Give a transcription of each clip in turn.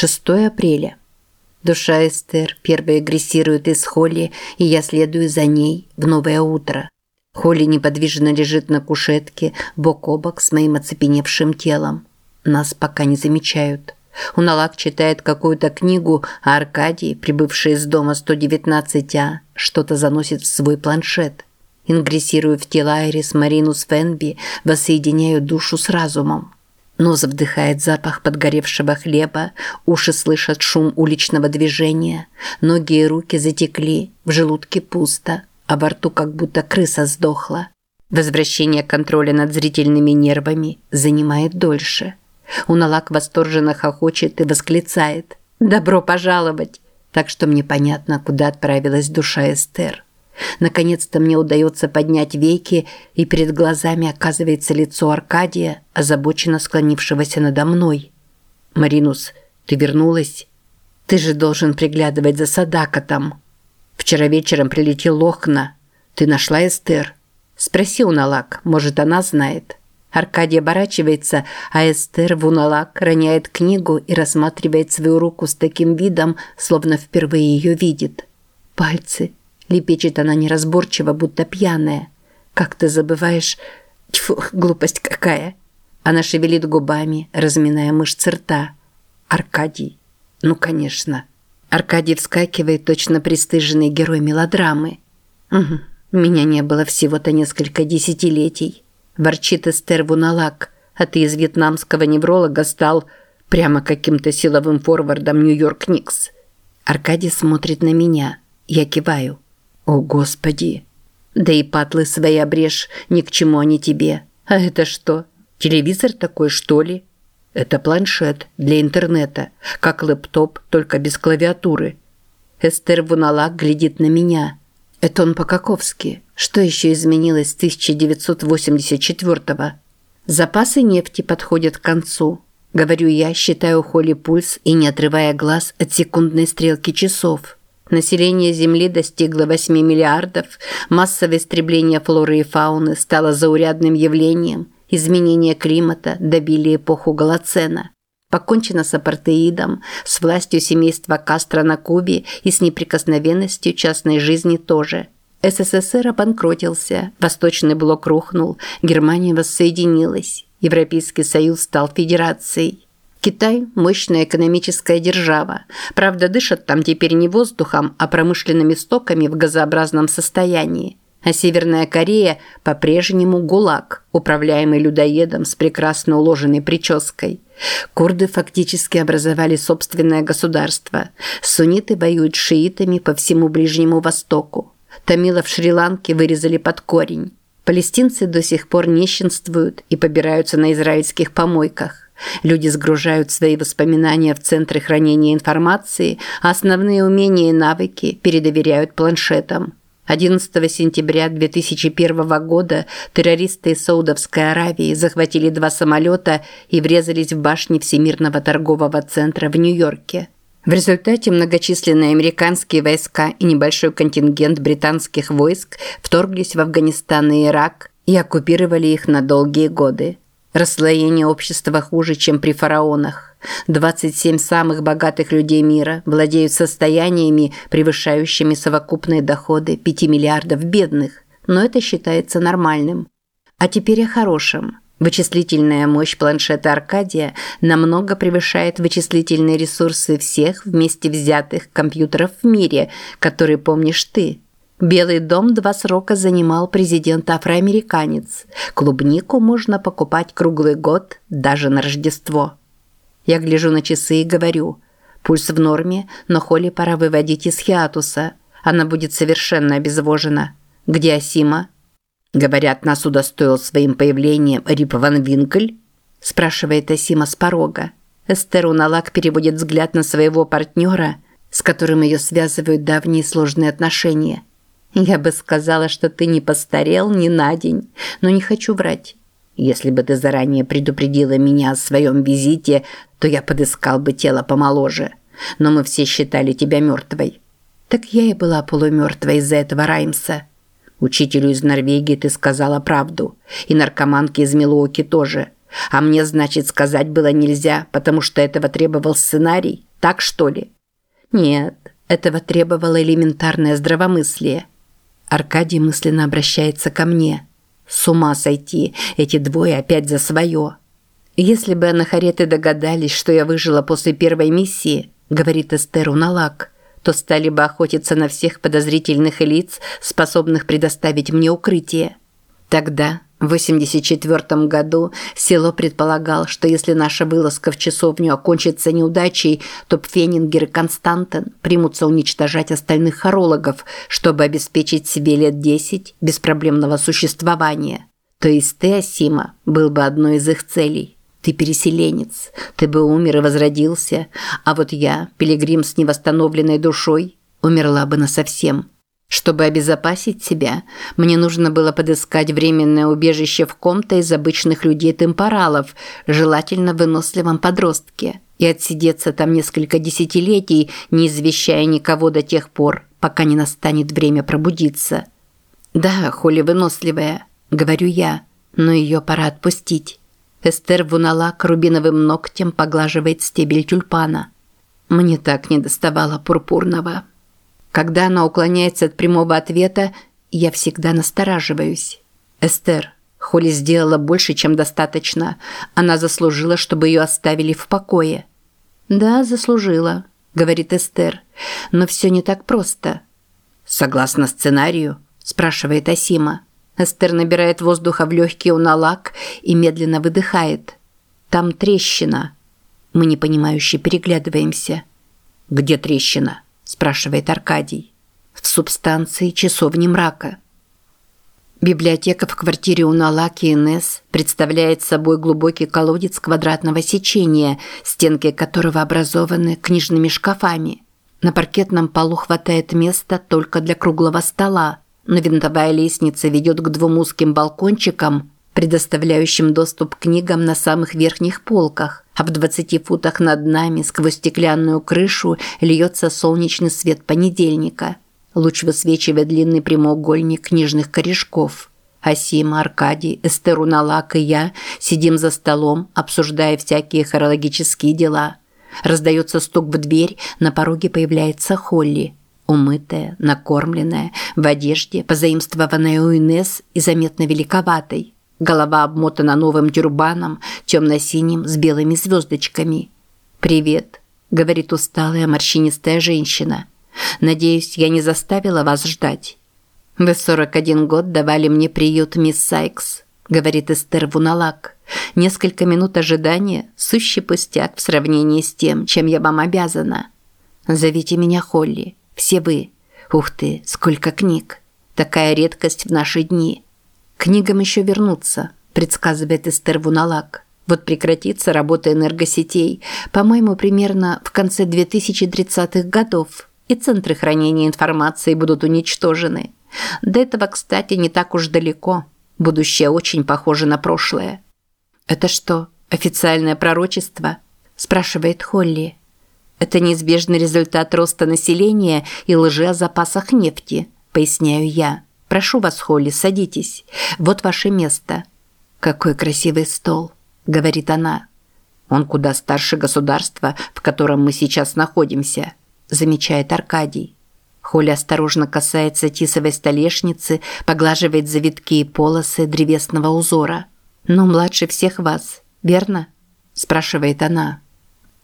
6 апреля. Душа Эстер первой агрессирует из Холли, и я следую за ней в новое утро. Холли неподвижно лежит на кушетке, бок о бок с моим оцепеневшим телом. Нас пока не замечают. Уналак читает какую-то книгу, а Аркадий, прибывший из дома 119А, что-то заносит в свой планшет. Ингрессирую в тело Айрис Марину с Фенби, воссоединяю душу с разумом. Нос вдыхает запах подгоревшего хлеба, уши слышат шум уличного движения, ноги и руки затекли, в желудке пусто, а во рту как будто крыса сдохла. Возвращение контроля над зрительными нервами занимает дольше. Уналак восторженно хохочет и восклицает «Добро пожаловать!» Так что мне понятно, куда отправилась душа Эстер. Наконец-то мне удается поднять веки, и перед глазами оказывается лицо Аркадия, озабоченно склонившегося надо мной. «Маринус, ты вернулась? Ты же должен приглядывать за Садакотом. Вчера вечером прилетел Лохна. Ты нашла Эстер?» «Спроси у Налак, может, она знает». Аркадий оборачивается, а Эстер в Уналак роняет книгу и рассматривает свою руку с таким видом, словно впервые ее видит. Пальцы, Лепечет она неразборчиво, будто пьяная. «Как ты забываешь...» Тьфу, глупость какая!» Она шевелит губами, разминая мышцы рта. «Аркадий. Ну, конечно». Аркадий вскакивает, точно пристыженный герой мелодрамы. «Угу. Меня не было всего-то несколько десятилетий». Ворчит Эстер Вуналак, а ты из вьетнамского невролога стал прямо каким-то силовым форвардом Нью-Йорк Никс. Аркадий смотрит на меня. Я киваю. «О, Господи!» «Да и патлы свои обрежь, ни к чему они тебе. А это что? Телевизор такой, что ли?» «Это планшет для интернета, как лэптоп, только без клавиатуры». Эстер Вуналак глядит на меня. Это он по-каковски. Что еще изменилось с 1984-го? Запасы нефти подходят к концу. Говорю я, считаю Холли пульс и не отрывая глаз от секундной стрелки часов. Население Земли достигло 8 миллиардов, массовое истребление флоры и фауны стало заурядным явлением, изменение климата добили эпоху Голоцена. Покончено с апартеидом, с властью семейства Кастро на Кубе и с неприкосновенностью частной жизни тоже. СССР обанкротился, Восточный блок рухнул, Германия воссоединилась, Европейский Союз стал федерацией. Китай – мощная экономическая держава. Правда, дышат там теперь не воздухом, а промышленными стоками в газообразном состоянии. А Северная Корея по-прежнему ГУЛАГ, управляемый людоедом с прекрасно уложенной прической. Курды фактически образовали собственное государство. Сунниты воюют с шиитами по всему Ближнему Востоку. Тамилов Шри-Ланки вырезали под корень. Палестинцы до сих пор нищенствуют и побираются на израильских помойках. Люди сгружают свои воспоминания в центры хранения информации, а основные умения и навыки передоверяют планшетам. 11 сентября 2001 года террористы из Саудовской Аравии захватили два самолета и врезались в башни Всемирного торгового центра в Нью-Йорке. В результате многочисленные американские войска и небольшой контингент британских войск вторглись в Афганистан и Ирак и оккупировали их на долгие годы. Расслоение общества хуже, чем при фараонах. 27 самых богатых людей мира владеют состояниями, превышающими совокупные доходы 5 миллиардов бедных, но это считается нормальным. А теперь о хорошем. Вычислительная мощь планшета Аркадия намного превышает вычислительные ресурсы всех вместе взятых компьютеров в мире, которые помнишь ты. Белый дом два срока занимал президент-афроамериканец. Клубнику можно покупать круглый год, даже на Рождество. Я гляжу на часы и говорю. Пульс в норме, но Холли пора выводить из хиатуса. Она будет совершенно обезвожена. Где Асима? Говорят, нас удостоил своим появлением Рип Ван Винкль? Спрашивает Асима с порога. Эстер Уналак переводит взгляд на своего партнера, с которым ее связывают давние сложные отношения – я бы сказала, что ты не постарел ни на день, но не хочу врать. Если бы ты заранее предупредила меня о своем визите, то я подыскал бы тело помоложе. Но мы все считали тебя мертвой. Так я и была полумертвой из-за этого Раймса. Учителю из Норвегии ты сказала правду. И наркоманке из Милуоки тоже. А мне, значит, сказать было нельзя, потому что этого требовал сценарий. Так что ли? Нет, этого требовало элементарное здравомыслие. Аркадий мысленно обращается ко мне. С ума сойти, эти двое опять за свое. Если бы анахареты догадались, что я выжила после первой миссии, говорит Эстеру Налак, то стали бы охотиться на всех подозрительных лиц, способных предоставить мне укрытие. Тогда в 1984 году село предполагал, что если наша вылазка в часовню окончится неудачей, то Пфенингер и Константин примутся уничтожать остальных хорологов, чтобы обеспечить себе лет 10 беспроблемного существования. То есть ты, Асима, был бы одной из их целей. Ты переселенец, ты бы умер и возродился, а вот я, пилигрим с невосстановленной душой, умерла бы насовсем. Чтобы обезопасить себя, мне нужно было подыскать временное убежище в ком-то из обычных людей-темпоралов, желательно выносливом подростке, и отсидеться там несколько десятилетий, не извещая никого до тех пор, пока не настанет время пробудиться. «Да, Холли выносливая», – говорю я, – «но ее пора отпустить». Эстер Вуналак рубиновым ногтем поглаживает стебель тюльпана. Мне так не доставало пурпурного. Когда она уклоняется от прямого ответа, я всегда настораживаюсь. Эстер, Холли сделала больше, чем достаточно. Она заслужила, чтобы ее оставили в покое. Да, заслужила, говорит Эстер. Но все не так просто. Согласно сценарию, спрашивает Асима. Эстер набирает воздуха в легкие уналак и медленно выдыхает. Там трещина. Мы непонимающе переглядываемся. Где трещина? Спрашивает Аркадий. В субстанции часовни мрака. Библиотека в квартире у Налаки и Несс представляет собой глубокий колодец квадратного сечения, стенки которого образованы книжными шкафами. На паркетном полу хватает места только для круглого стола, но винтовая лестница ведет к двум узким балкончикам, предоставляющим доступ к книгам на самых верхних полках, а в 20 футах над нами сквозь стеклянную крышу льется солнечный свет понедельника. Луч высвечивает длинный прямоугольник книжных корешков. Асима, Аркадий, Эстеру Налак и я сидим за столом, обсуждая всякие хорологические дела. Раздается стук в дверь, на пороге появляется Холли. Умытая, накормленная, в одежде, позаимствованной у Инесс и заметно великоватой. Голова обмотана новым тюрбаном, темно-синим с белыми звездочками. «Привет», – говорит усталая морщинистая женщина. «Надеюсь, я не заставила вас ждать». «Вы 41 год давали мне приют, мисс Сайкс», – говорит Эстер Вуналак. «Несколько минут ожидания – сущий пустяк в сравнении с тем, чем я вам обязана. Зовите меня Холли. Все вы. Ух ты, сколько книг. Такая редкость в наши дни». Книгам еще вернуться, предсказывает Эстер Вуналак. Вот прекратится работа энергосетей, по-моему, примерно в конце 2030-х годов, и центры хранения информации будут уничтожены. До этого, кстати, не так уж далеко. Будущее очень похоже на прошлое. «Это что, официальное пророчество?» – спрашивает Холли. «Это неизбежный результат роста населения и лжи о запасах нефти», – поясняю я. Прошу вас, Холли, садитесь. Вот ваше место. Какой красивый стол, говорит она. Он куда старше государства, в котором мы сейчас находимся, замечает Аркадий. Холли осторожно касается тисовой столешницы, поглаживает завитки и полосы древесного узора. «Но младше всех вас, верно?» – спрашивает она.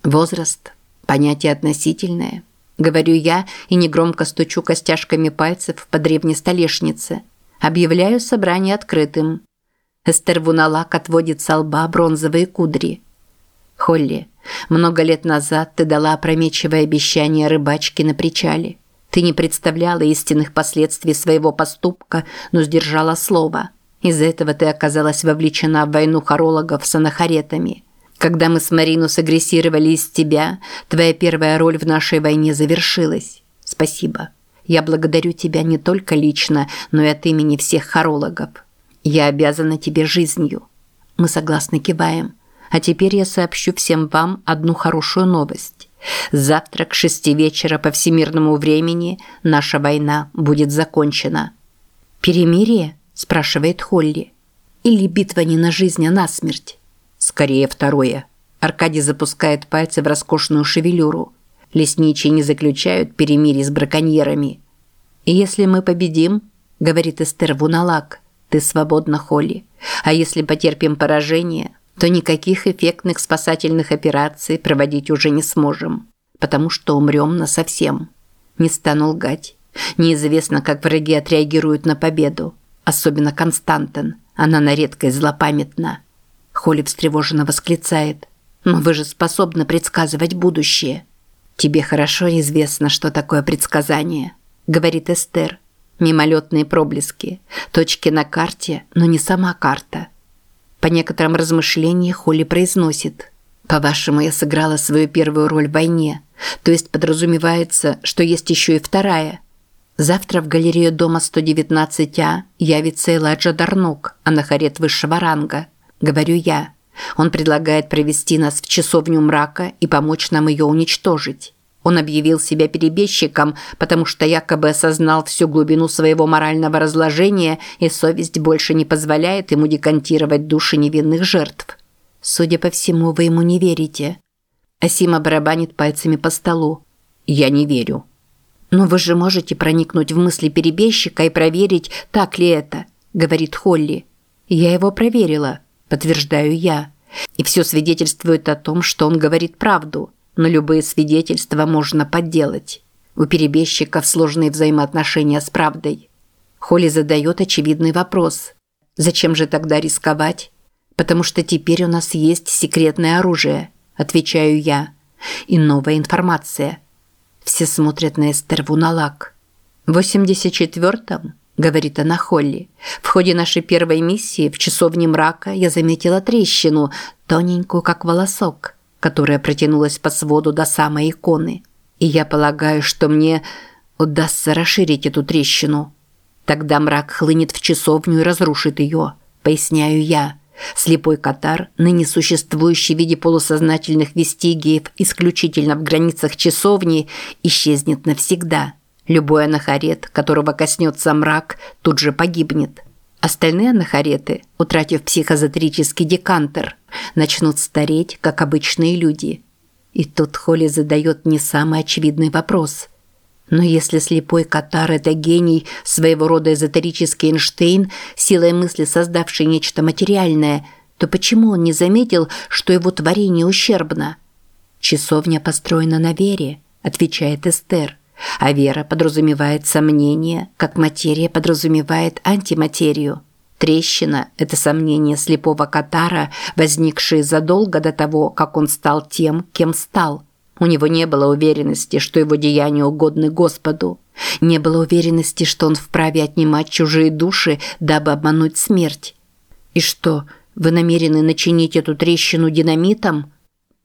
«Возраст – понятие относительное». Говорю я и негромко стучу костяшками пальцев по древней столешнице. Объявляю собрание открытым. Эстер Вуналак отводит со лба бронзовые кудри. Холли, много лет назад ты дала опрометчивое обещание рыбачке на причале. Ты не представляла истинных последствий своего поступка, но сдержала слово. Из-за этого ты оказалась вовлечена в войну хорологов с анахаретами. Когда мы с Марину сагрессировали из тебя, твоя первая роль в нашей войне завершилась. Спасибо. Я благодарю тебя не только лично, но и от имени всех хорологов. Я обязана тебе жизнью. Мы согласно киваем. А теперь я сообщу всем вам одну хорошую новость. Завтра к шести вечера по всемирному времени наша война будет закончена. «Перемирие?» – спрашивает Холли. «Или битва не на жизнь, а на смерть?» Скорее второе. Аркадий запускает пальцы в роскошную шевелюру. Лесничие не заключают перемирие с браконьерами. «И если мы победим», – говорит Эстер Вуналак, – «ты свободна, Холли. А если потерпим поражение, то никаких эффектных спасательных операций проводить уже не сможем, потому что умрем насовсем. Не стану лгать. Неизвестно, как враги отреагируют на победу. Особенно Константин. Она на редкость злопамятна. Холли встревоженно восклицает. «Но вы же способны предсказывать будущее». «Тебе хорошо известно, что такое предсказание», – говорит Эстер. «Мимолетные проблески, точки на карте, но не сама карта». По некоторым размышлениям Холли произносит. «По-вашему, я сыграла свою первую роль в войне, то есть подразумевается, что есть еще и вторая». Завтра в галерею дома 119А явится Эладжа Дарнок, анахарет высшего ранга. Говорю я. Он предлагает провести нас в часовню мрака и помочь нам ее уничтожить. Он объявил себя перебежчиком, потому что якобы осознал всю глубину своего морального разложения, и совесть больше не позволяет ему декантировать души невинных жертв. Судя по всему, вы ему не верите. Асима барабанит пальцами по столу. Я не верю. Но вы же можете проникнуть в мысли перебежчика и проверить, так ли это, говорит Холли. Я его проверила подтверждаю я. И все свидетельствует о том, что он говорит правду, но любые свидетельства можно подделать. У перебежчиков сложные взаимоотношения с правдой. Холли задает очевидный вопрос. Зачем же тогда рисковать? Потому что теперь у нас есть секретное оружие, отвечаю я. И новая информация. Все смотрят на Эстер Вуналак. В 84-м – говорит она Холли. «В ходе нашей первой миссии в часовне мрака я заметила трещину, тоненькую, как волосок, которая протянулась по своду до самой иконы. И я полагаю, что мне удастся расширить эту трещину. Тогда мрак хлынет в часовню и разрушит ее, поясняю я». Слепой катар, ныне существующий в виде полусознательных вестигиев исключительно в границах часовни, исчезнет навсегда. Любой анахарет, которого коснется мрак, тут же погибнет. Остальные анахареты, утратив психозотерический декантер, начнут стареть, как обычные люди. И тут Холли задает не самый очевидный вопрос. Но если слепой Катар – это гений, своего рода эзотерический Эйнштейн, силой мысли создавший нечто материальное, то почему он не заметил, что его творение ущербно? «Часовня построена на вере», – отвечает Эстер – а вера подразумевает сомнение, как материя подразумевает антиматерию. Трещина – это сомнение слепого Катара, возникшее задолго до того, как он стал тем, кем стал. У него не было уверенности, что его деяния угодны Господу. Не было уверенности, что он вправе отнимать чужие души, дабы обмануть смерть. И что, вы намерены начинить эту трещину динамитом?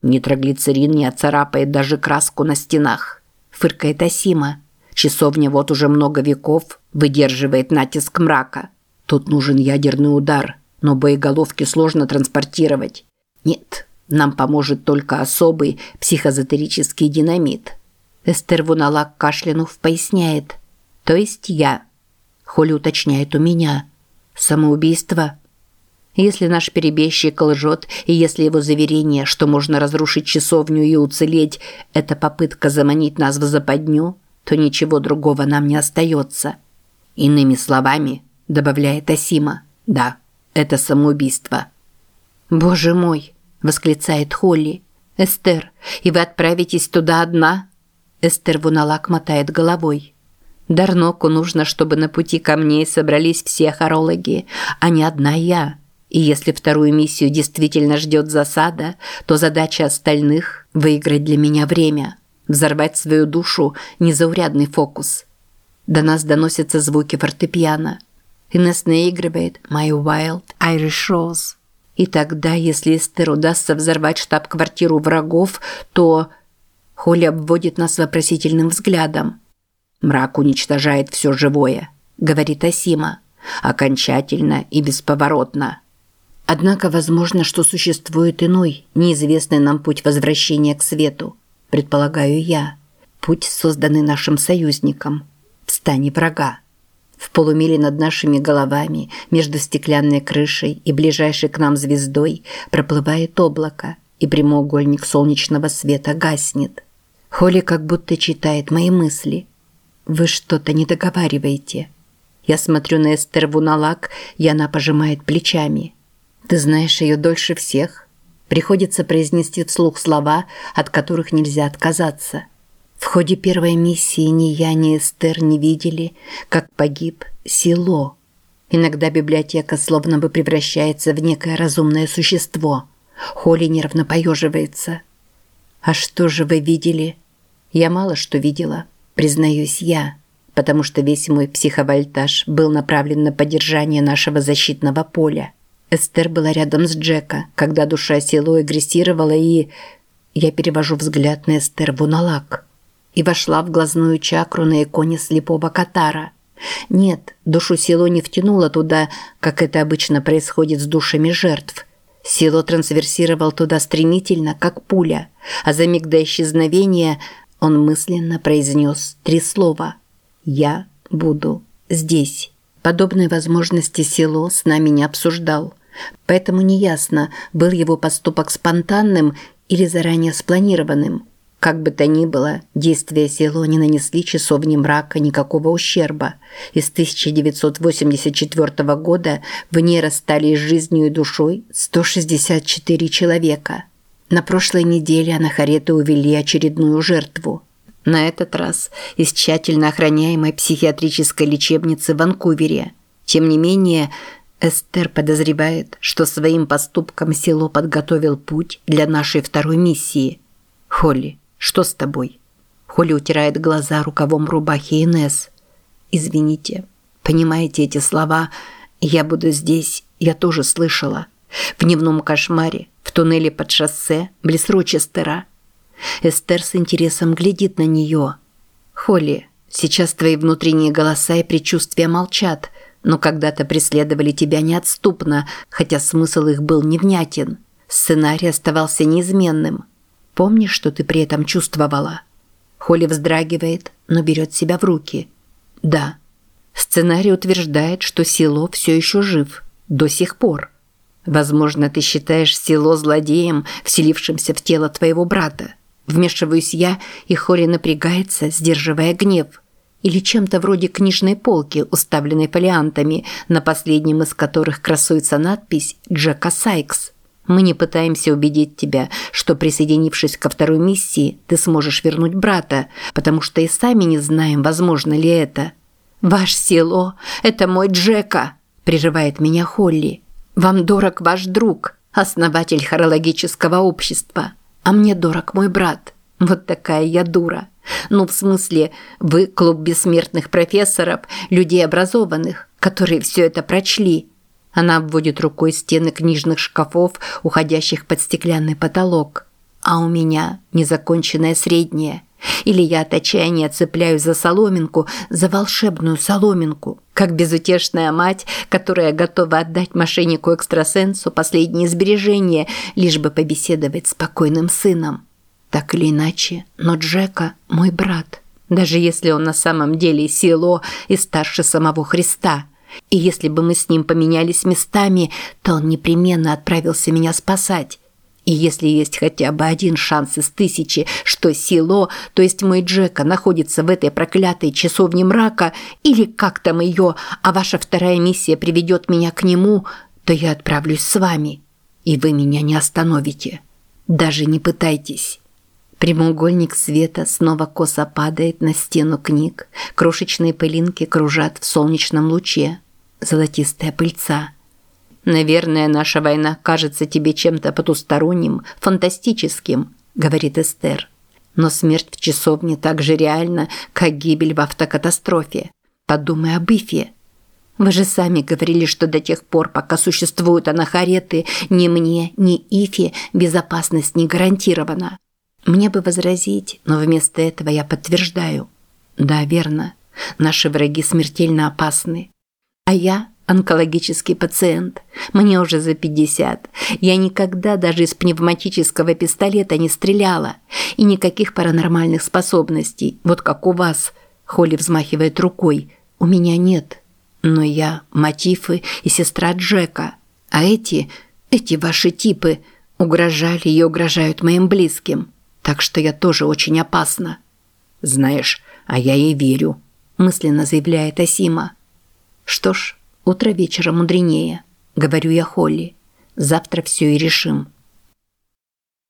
Нитроглицерин не оцарапает даже краску на стенах фыркает Асима. Часовня вот уже много веков выдерживает натиск мрака. Тут нужен ядерный удар, но боеголовки сложно транспортировать. Нет, нам поможет только особый психозотерический динамит. Эстер Вуналак кашлянув поясняет. То есть я. Холли уточняет у меня. Самоубийство? Если наш перебежчик лжет, и если его заверение, что можно разрушить часовню и уцелеть, это попытка заманить нас в западню, то ничего другого нам не остается. Иными словами, добавляет Асима, да, это самоубийство. «Боже мой!» – восклицает Холли. «Эстер, и вы отправитесь туда одна?» Эстер Вуналак мотает головой. Дарноку нужно, чтобы на пути ко мне собрались все хорологи, а не одна я. И если вторую миссию действительно ждет засада, то задача остальных – выиграть для меня время. Взорвать свою душу – незаурядный фокус. До нас доносятся звуки фортепиано. Инесс наигрывает «My Wild Irish Rose». И тогда, если Эстер удастся взорвать штаб-квартиру врагов, то... Холли обводит нас вопросительным взглядом. «Мрак уничтожает все живое», – говорит Асима. «Окончательно и бесповоротно». Однако возможно, что существует иной, неизвестный нам путь возвращения к свету, предполагаю я. Путь, созданный нашим союзником. В стане врага. В полумиле над нашими головами, между стеклянной крышей и ближайшей к нам звездой, проплывает облако, и прямоугольник солнечного света гаснет. Холли как будто читает мои мысли. «Вы что-то не договариваете». Я смотрю на Эстер Вуналак, и она пожимает плечами. «Ты знаешь ее дольше всех?» Приходится произнести вслух слова, от которых нельзя отказаться. В ходе первой миссии ни я, ни Эстер не видели, как погиб Сило. Иногда библиотека словно бы превращается в некое разумное существо. Холли нервно поеживается. «А что же вы видели?» «Я мало что видела, признаюсь я, потому что весь мой психовольтаж был направлен на поддержание нашего защитного поля». Эстер была рядом с Джека, когда душа Сило агрессировала и... Я перевожу взгляд на Эстер Вуналак. И вошла в глазную чакру на иконе слепого Катара. Нет, душу Сило не втянула туда, как это обычно происходит с душами жертв. Сило трансверсировал туда стремительно, как пуля, а за миг до исчезновения он мысленно произнес три слова «Я буду здесь». Подобной возможности Сило с нами не обсуждал. Поэтому неясно, был его поступок спонтанным или заранее спланированным. Как бы то ни было, действия село не нанесли часовне мрака никакого ущерба. И с 1984 года в ней расстались жизнью и душой 164 человека. На прошлой неделе Анахареты увели очередную жертву. На этот раз из тщательно охраняемой психиатрической лечебницы в Ванкувере. Тем не менее, Эстер подозревает, что своим поступком село подготовил путь для нашей второй миссии. Холли, что с тобой? Холли утирает глаза рукавом рубахи Инес. Извините. Понимаете эти слова? Я буду здесь, я тоже слышала. В дневном кошмаре, в туннеле под шоссе, близ Рочестера. Эстер с интересом глядит на нее. Холли, сейчас твои внутренние голоса и предчувствия молчат – но когда-то преследовали тебя неотступно, хотя смысл их был невнятен. Сценарий оставался неизменным. Помнишь, что ты при этом чувствовала? Холли вздрагивает, но берет себя в руки. Да. Сценарий утверждает, что Сило все еще жив. До сих пор. Возможно, ты считаешь Сило злодеем, вселившимся в тело твоего брата. Вмешиваюсь я, и Холли напрягается, сдерживая гнев или чем-то вроде книжной полки, уставленной фолиантами, на последнем из которых красуется надпись «Джека Сайкс». Мы не пытаемся убедить тебя, что присоединившись ко второй миссии, ты сможешь вернуть брата, потому что и сами не знаем, возможно ли это. «Ваш село – это мой Джека», – прерывает меня Холли. «Вам дорог ваш друг, основатель хорологического общества, а мне дорог мой брат. Вот такая я дура». Ну, в смысле, вы клуб бессмертных профессоров, людей образованных, которые все это прочли. Она обводит рукой стены книжных шкафов, уходящих под стеклянный потолок. А у меня незаконченное среднее. Или я от отчаяния цепляюсь за соломинку, за волшебную соломинку, как безутешная мать, которая готова отдать мошеннику-экстрасенсу последние сбережения, лишь бы побеседовать с спокойным сыном. Так или иначе, но Джека – мой брат, даже если он на самом деле село и старше самого Христа. И если бы мы с ним поменялись местами, то он непременно отправился меня спасать. И если есть хотя бы один шанс из тысячи, что село, то есть мой Джека, находится в этой проклятой часовне мрака, или как там ее, а ваша вторая миссия приведет меня к нему, то я отправлюсь с вами, и вы меня не остановите. Даже не пытайтесь. Прямоугольник света снова косо падает на стену книг. Крошечные пылинки кружат в солнечном луче. Золотистая пыльца. «Наверное, наша война кажется тебе чем-то потусторонним, фантастическим», – говорит Эстер. «Но смерть в часовне так же реальна, как гибель в автокатастрофе. Подумай об Ифе». Вы же сами говорили, что до тех пор, пока существуют анахареты, ни мне, ни Ифе безопасность не гарантирована. Мне бы возразить, но вместо этого я подтверждаю. Да, верно. Наши враги смертельно опасны. А я онкологический пациент. Мне уже за 50. Я никогда даже из пневматического пистолета не стреляла. И никаких паранормальных способностей, вот как у вас. Холли взмахивает рукой. У меня нет. Но я Матифы и сестра Джека. А эти, эти ваши типы угрожали и угрожают моим близким. Так что я тоже очень опасна. Знаешь, а я ей верю, мысленно заявляет Асима. Что ж, утро вечера мудренее, говорю я Холли. Завтра все и решим.